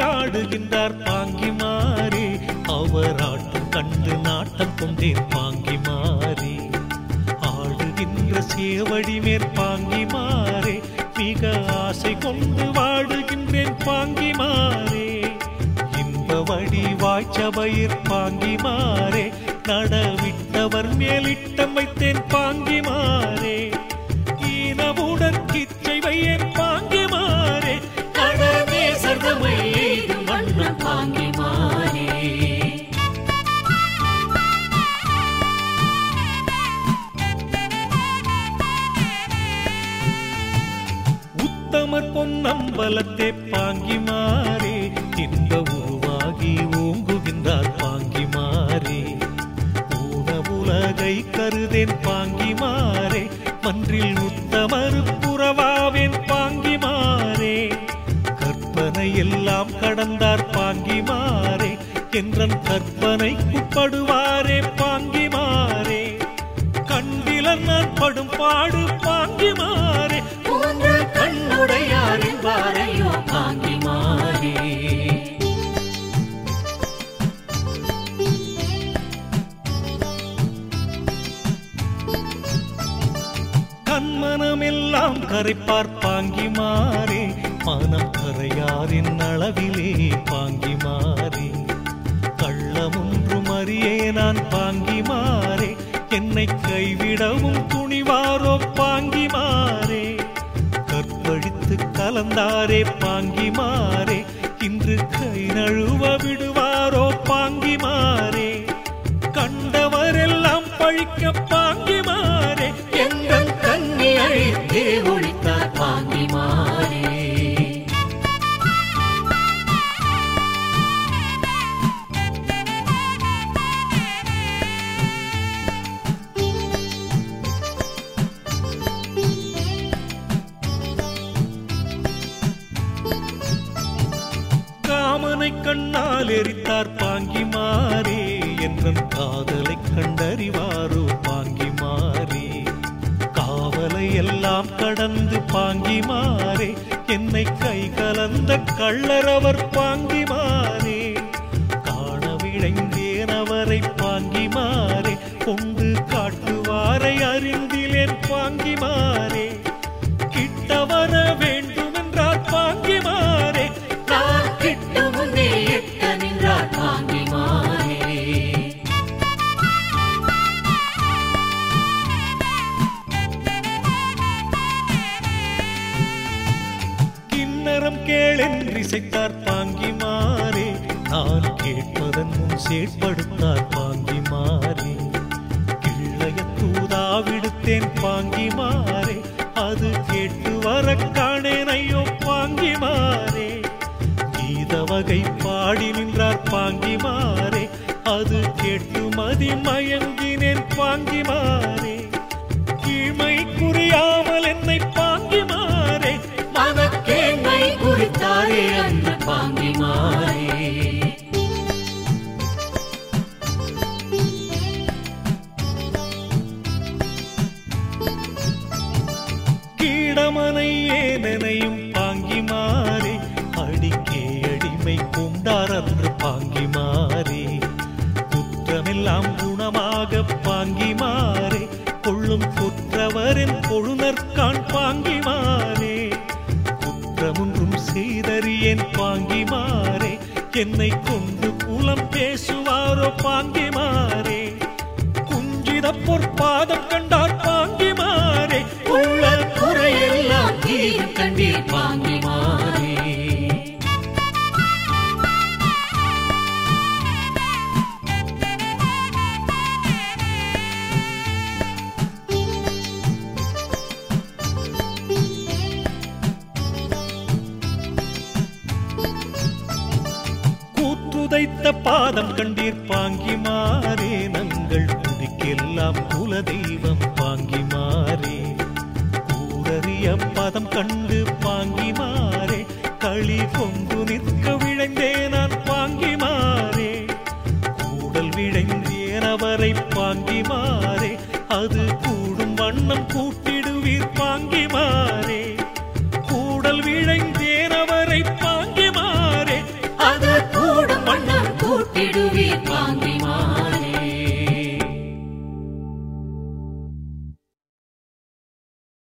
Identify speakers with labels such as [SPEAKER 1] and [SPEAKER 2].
[SPEAKER 1] அம்பலத்தில் ஆடுகின்றார் பாங்கிமாரே அவர் ஆட்டம் கண்டு நாட்டம் கொண்டேன் பாங்கிமாரே ஆடுகின்ற சேவடி மேற்பாங்கி மேற்பாங்கிமாரே மிக ஆசை கொண்டு வாடுகின்றேன் பாங்கி பாங்கிமாரே இன்ப வடி வாய்ச்சபயிர் பாங்கி மாறே நடவிட்டவர் மேலிட்டம் வைத்தேன் பாங்கி மாறே உத்தமர் பாங்கி மாறி இந்த உருவாகி ஓங்குகின்றார் பாங்கி மாறி. ஊன உலகை கருதேன் பாங்கி மாறே மன்றில் உத்தமரு புறவாவேன் பாங்கிமாரே கற்பனை எல்லாம் கடந்தார் பாங்கி மாறே என்றன் கற்பனைக்குப்படுவாரே பாங்கிமாரே கண்டிலன் நான் படும் பாடு பாங்கி மாறே பாங்கிமாரே
[SPEAKER 2] மூன்று கண்ணுடையார் என்பாரையோ பாங்கிமாரே
[SPEAKER 1] கண்மனமெல்லாம் கரைப்பார் பாங்கிமாரே மனம் கரையாரின் அளவிலே பாங்கி மாறி. கள்ளமொன்றும் அறியே நான் பாங்கி பாங்கிமாரே என்னை கைவிடவும் துணிவாரோ பாங்கிமாரே கலந்தாரே பாங்கி மாறே. இன்று கை நழுவ விடுவாரோ பாங்கி மாறே. கண்டவரெல்லாம் பழிக்க பாங்கி மாறே.
[SPEAKER 2] எங்கள் கண்ணி அழித்தே ஒழித்தார் பாங்கி
[SPEAKER 1] மாறே. காதலை கண்ணால் எரித்தார் பாங்கிமாரே. என்றன் காதலை கண்டறிவாரோ பாங்கிமாரே. காவலை எல்லாம் கடந்து பாங்கிமாரே. என்னை கை கலந்த கள்ளரவர் பாங்கிமாரே. காண விழைந்தேன் அவரை பாங்கிமாரே. கொண்டு காட்டுவாரை அறிந்திலேன்
[SPEAKER 2] பாங்கி மாறே
[SPEAKER 1] கிண்ணறம் கேளென்றிசைத்தார் பாங்கிமாரே. நான் கேட்பதன் முன் செயற்படுத்தார் பாங்கிமாரே. கிள்ளைய தூதா விடுத்தேன் பாங்கி மாறே அது கேட்டு வர காணேன் ஐயோ பாங்கி மாறே கீத வகை பாடி நின்றார் பாங்கி மாறே அது கேட்டு மதி மயங்கினேன் பாங்கி மாறே கீழ்மை குறியாமல் என்னை பாங்கிமாரே
[SPEAKER 2] இடமனை
[SPEAKER 1] ஏதனையும் ஏனெனையும் பாங்கிமாரே அடிக்கே அடிமை கொண்டார் அன்று பாங்கி மாறி. குற்றமெல்லாம் குணமாக பாங்கி மாறி கொள்ளும் குற்றவரின் கொழுநர்கான் பாங்கிமாரே குற்றமொன்றும் செய்தறியேன் பாங்கி பாங்கிமாரே என்னை கொண்டு புலம் பேசுவாரோ பாங்கி பாங்கிமாரே குஞ்சித பொற்பாதம்
[SPEAKER 2] கண்டு
[SPEAKER 1] கூற்றுதைத்த பாதம் கண்டீர். பாங்கி மாறே நங்கள் குடிக்கெல்லாம் குல தெய்வம் பாங்கிமாரே கூரறிய பதம் கண்டு பாங்கி மாறே. களி கொண்டு நிற்க விழைந்தே நான் பாங்கி மாறே. கூடல் விழைந்தேன் அவரை பாங்கி மாறே. அது கூடும் வண்ணம் கூட்டிடுவீர் பாங்கி
[SPEAKER 2] மாறே.